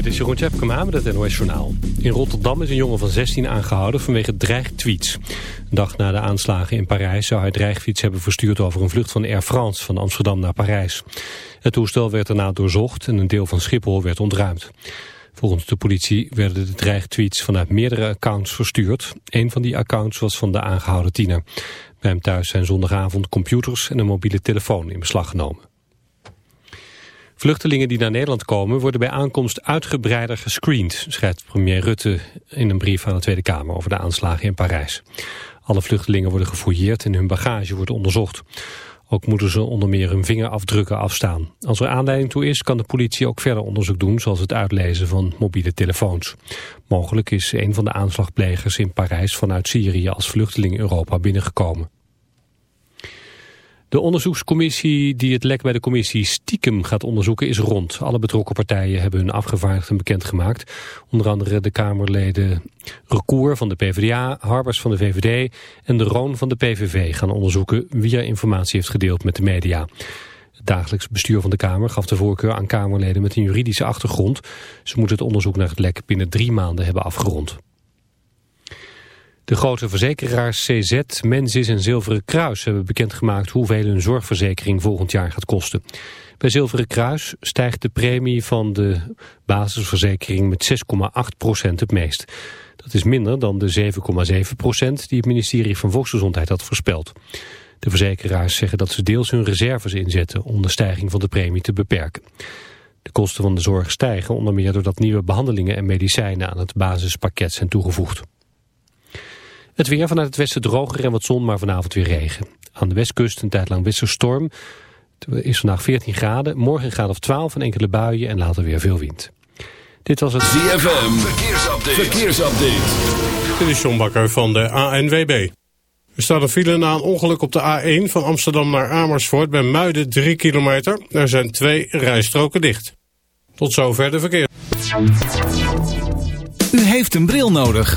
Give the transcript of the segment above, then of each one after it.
Dit is Jeroen Tjepkema met het NOS Journaal. In Rotterdam is een jongen van 16 aangehouden vanwege dreigtweets. Een dag na de aanslagen in Parijs zou hij dreigtweets hebben verstuurd over een vlucht van Air France van Amsterdam naar Parijs. Het toestel werd daarna doorzocht en een deel van Schiphol werd ontruimd. Volgens de politie werden de dreigtweets vanuit meerdere accounts verstuurd. Een van die accounts was van de aangehouden tiener. Bij hem thuis zijn zondagavond computers en een mobiele telefoon in beslag genomen. Vluchtelingen die naar Nederland komen worden bij aankomst uitgebreider gescreend, schrijft premier Rutte in een brief aan de Tweede Kamer over de aanslagen in Parijs. Alle vluchtelingen worden gefouilleerd en hun bagage wordt onderzocht. Ook moeten ze onder meer hun vingerafdrukken afstaan. Als er aanleiding toe is, kan de politie ook verder onderzoek doen, zoals het uitlezen van mobiele telefoons. Mogelijk is een van de aanslagplegers in Parijs vanuit Syrië als vluchteling Europa binnengekomen. De onderzoekscommissie die het lek bij de commissie stiekem gaat onderzoeken is rond. Alle betrokken partijen hebben hun afgevaardigden bekendgemaakt. Onder andere de Kamerleden Recour van de PvdA, Harbers van de VVD en de Roon van de PVV gaan onderzoeken wie er informatie heeft gedeeld met de media. Het dagelijks bestuur van de Kamer gaf de voorkeur aan Kamerleden met een juridische achtergrond. Ze moeten het onderzoek naar het lek binnen drie maanden hebben afgerond. De grote verzekeraars CZ, Mensis en Zilveren Kruis hebben bekendgemaakt hoeveel hun zorgverzekering volgend jaar gaat kosten. Bij Zilveren Kruis stijgt de premie van de basisverzekering met 6,8% het meest. Dat is minder dan de 7,7% die het ministerie van Volksgezondheid had voorspeld. De verzekeraars zeggen dat ze deels hun reserves inzetten om de stijging van de premie te beperken. De kosten van de zorg stijgen onder meer doordat nieuwe behandelingen en medicijnen aan het basispakket zijn toegevoegd. Het weer vanuit het westen droger en wat zon, maar vanavond weer regen. Aan de westkust een tijd lang wisserstorm. Het is vandaag 14 graden, morgen gaat of 12 en enkele buien en later weer veel wind. Dit was het ZFM, verkeersupdate. verkeersupdate. Dit is John Bakker van de ANWB. Er staat een file na een ongeluk op de A1 van Amsterdam naar Amersfoort bij Muiden 3 kilometer. Er zijn twee rijstroken dicht. Tot zover de verkeer. U heeft een bril nodig.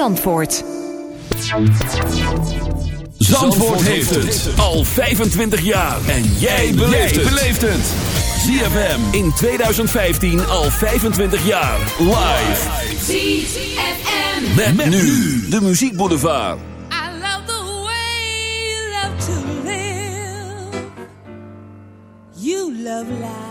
Zandvoort. Zandvoort heeft het al 25 jaar. En jij beleeft het. ZFM in 2015 al 25 jaar. Live. ZFM. Met, met nu de muziekboulevard. I love the way you love to live. You love life.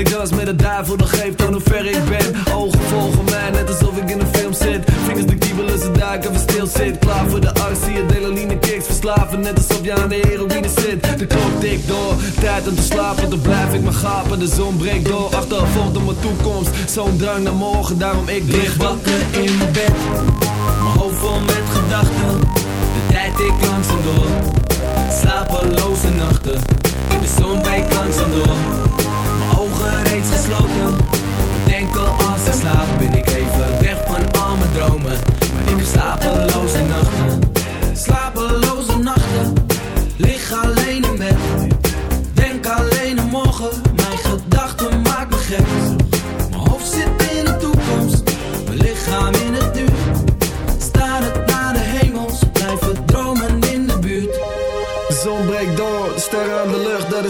ik dans met de duivel, dat geeft aan hoe ver ik ben. Ogen volgen mij, net alsof ik in een film zit. Vingers de kiebelen, ze duiken, we stil zit. Klaar voor de arts, adrenaline kicks. Verslaven, net alsof je aan de heroïne zit. De klok tikt door, tijd om te slapen. Dan blijf ik maar gapen, de zon breekt door. Achtervolgt op mijn toekomst, zo'n drang naar morgen. Daarom ik Lig wakker in mijn bed, mijn hoofd vol met gedachten. De tijd ik langzaam door, slapeloze nachten. De zon breekt langzaam door,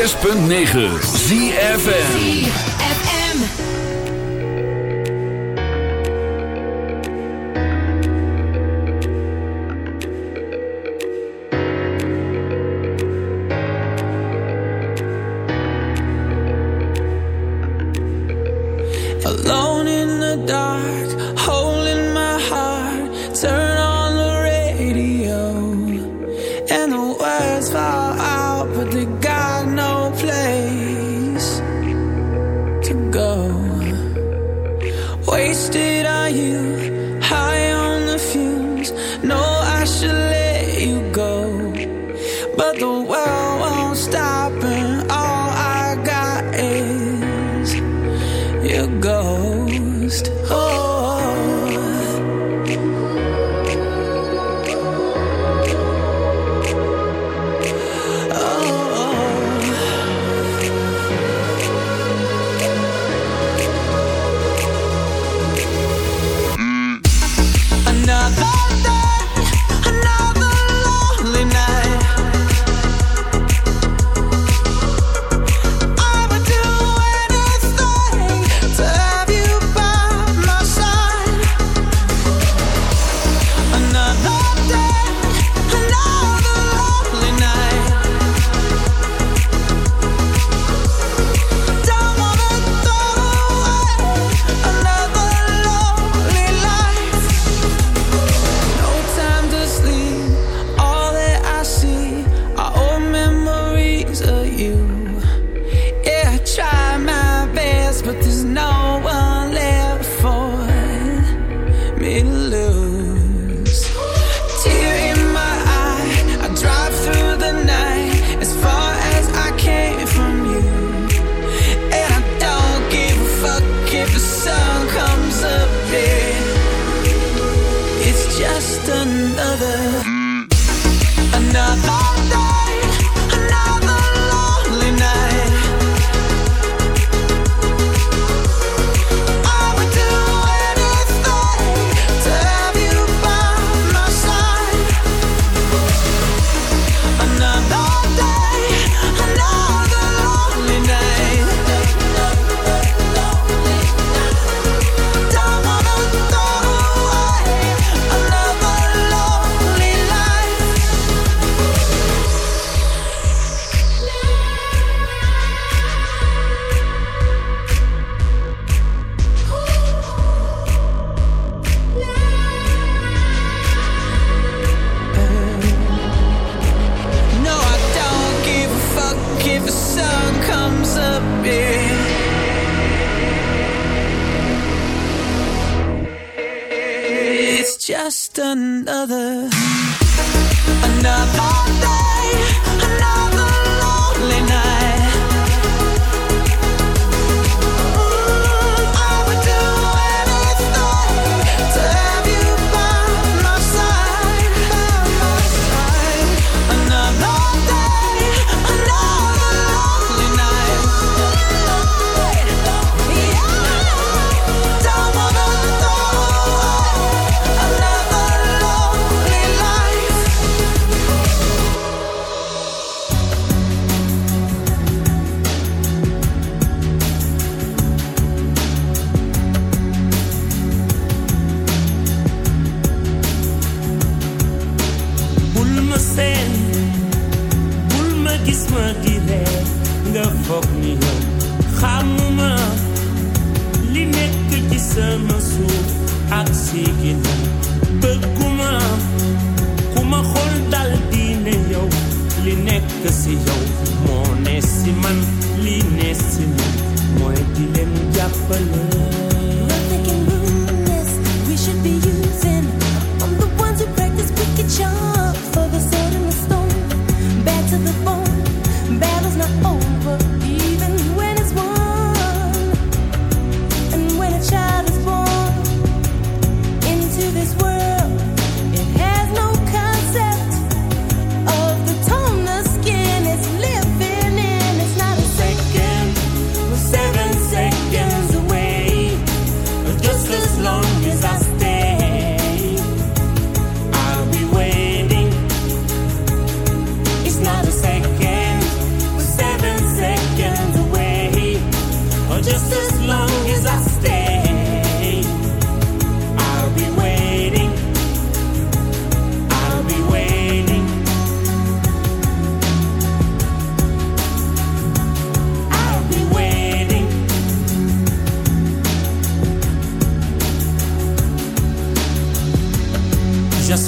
106.9 ZFN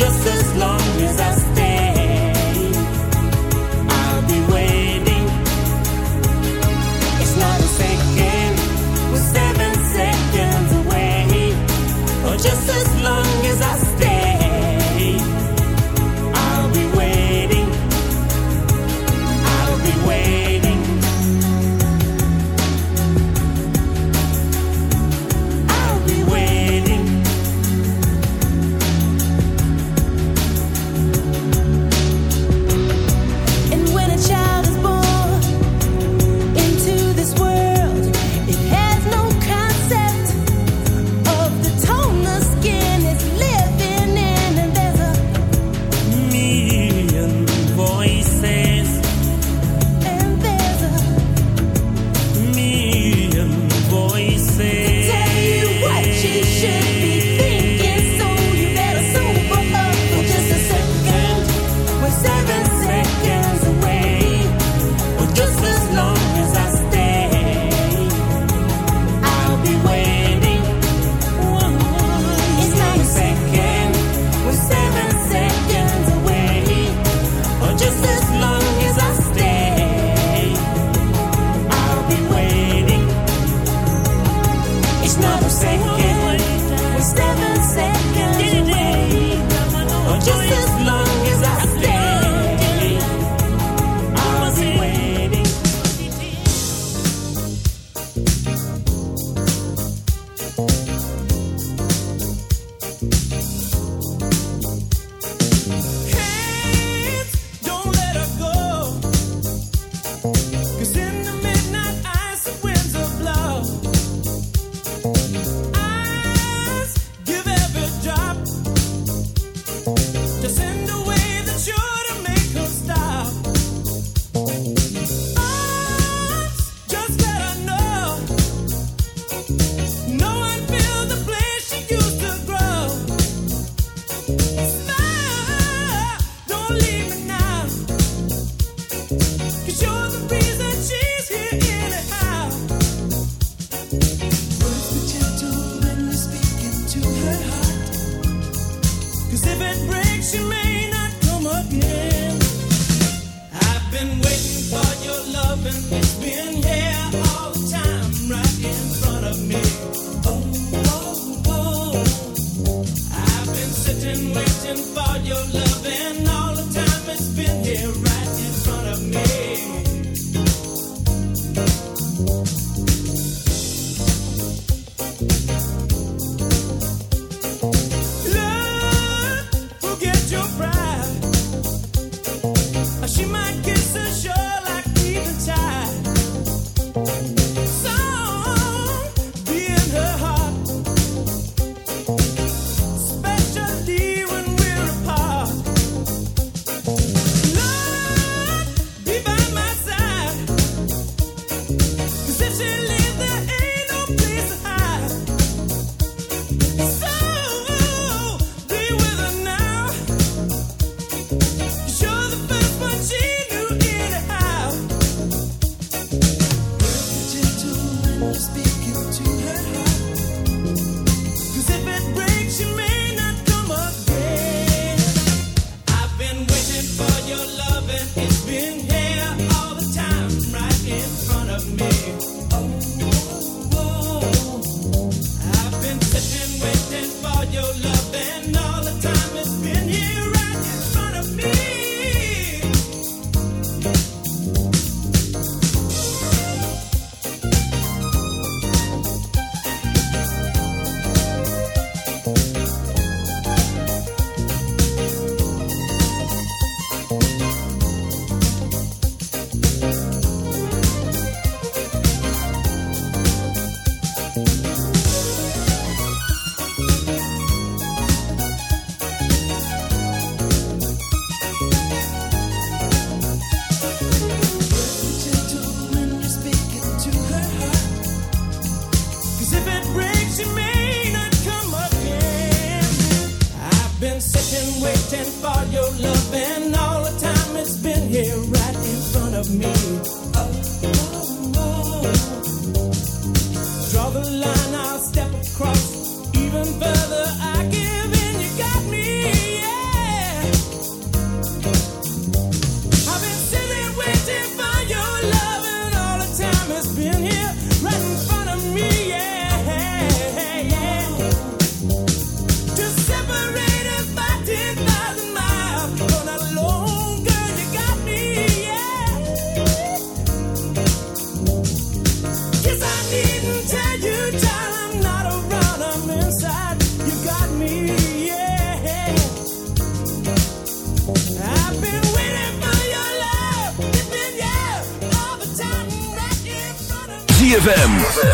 just as long as I stay. Krishna, say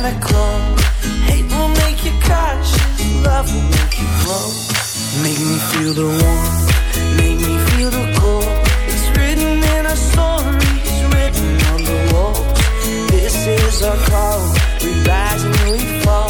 mechanical. Hate will make you cautious, love will make you grow. Make me feel the warmth, make me feel the cold. It's written in our stories, written on the wall. This is our call, we rise and we fall.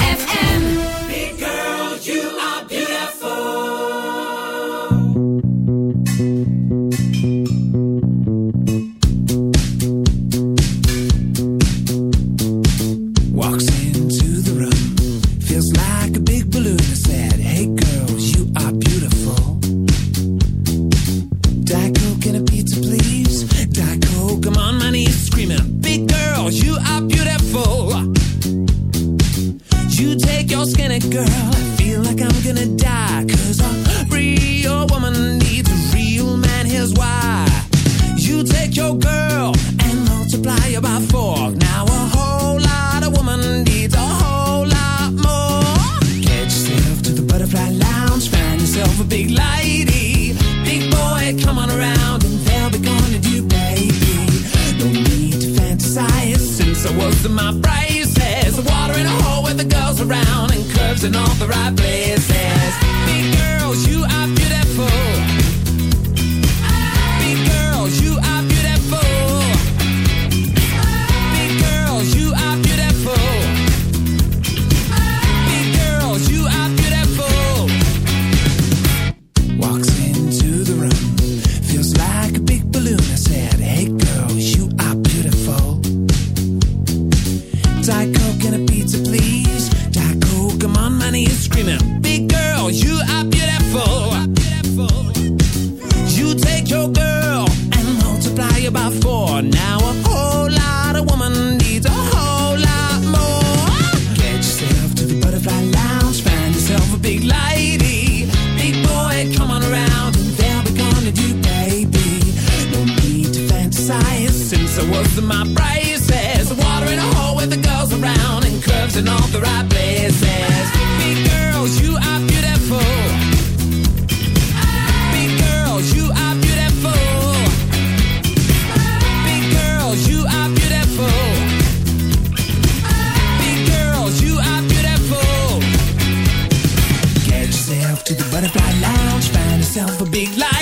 big light.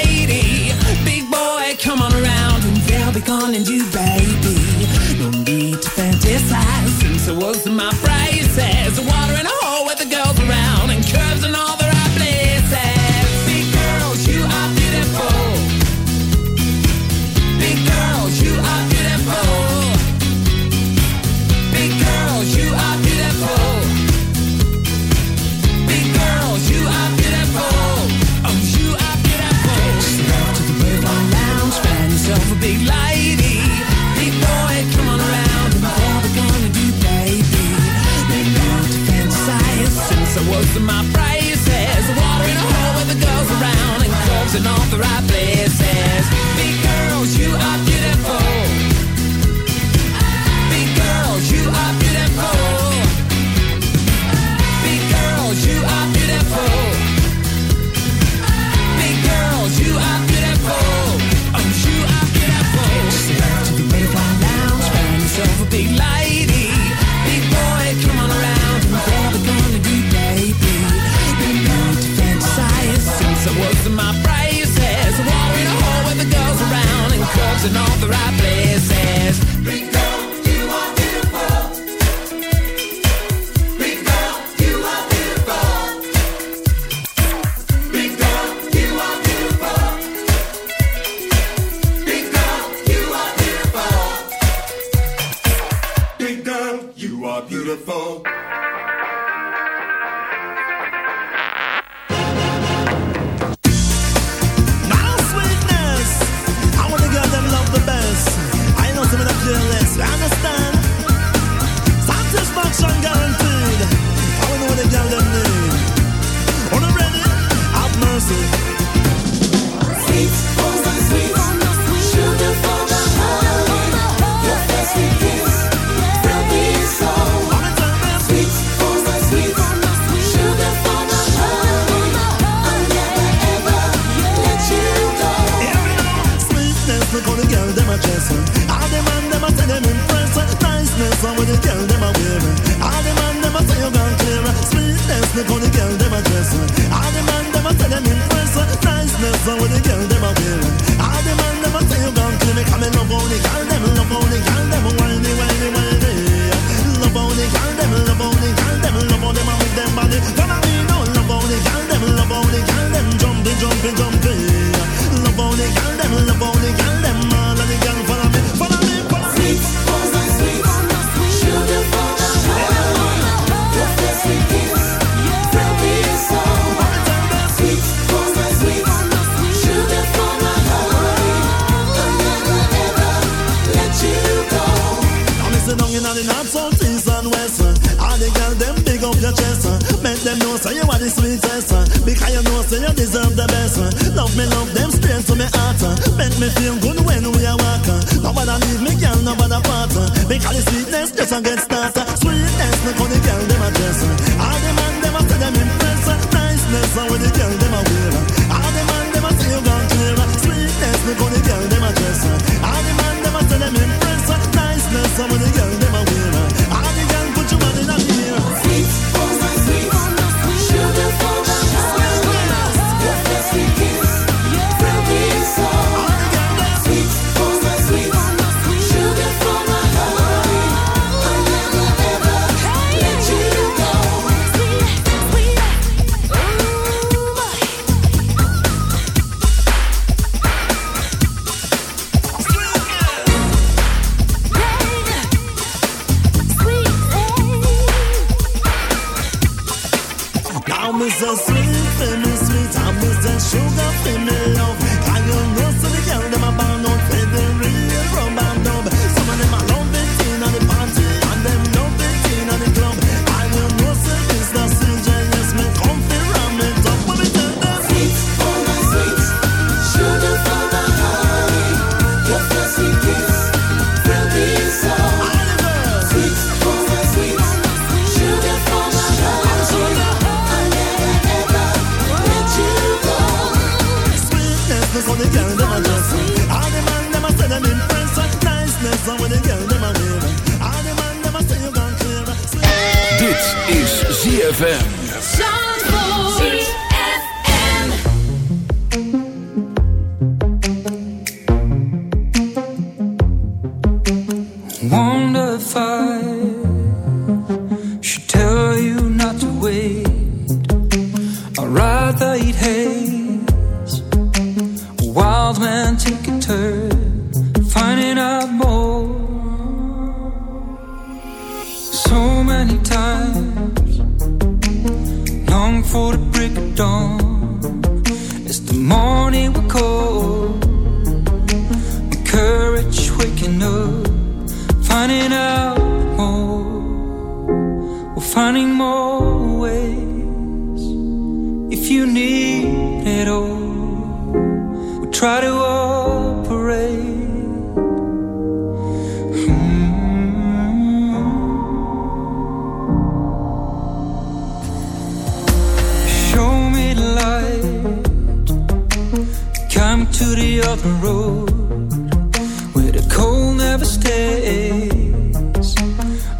Zamanı geldi try to operate. Hmm. Show me the light. Come to the other road where the cold never stays.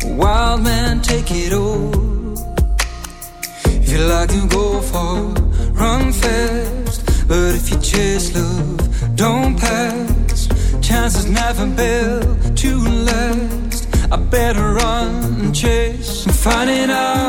A wild man, take it all. If you like to go far, run fast. But if you chase love romance is never built to last. I better run and chase and find it out.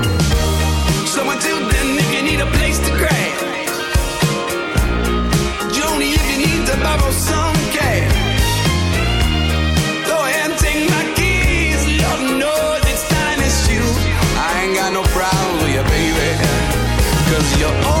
Cause you're all.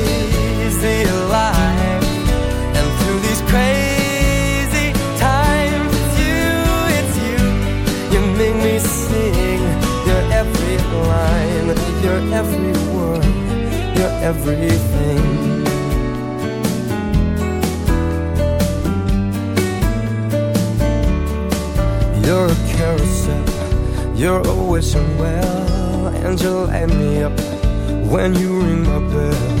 life, and through these crazy times, it's you, it's you. You make me sing your every line, your every word, your everything. You're a carousel, you're a wishing well, and you light me up when you ring my bell.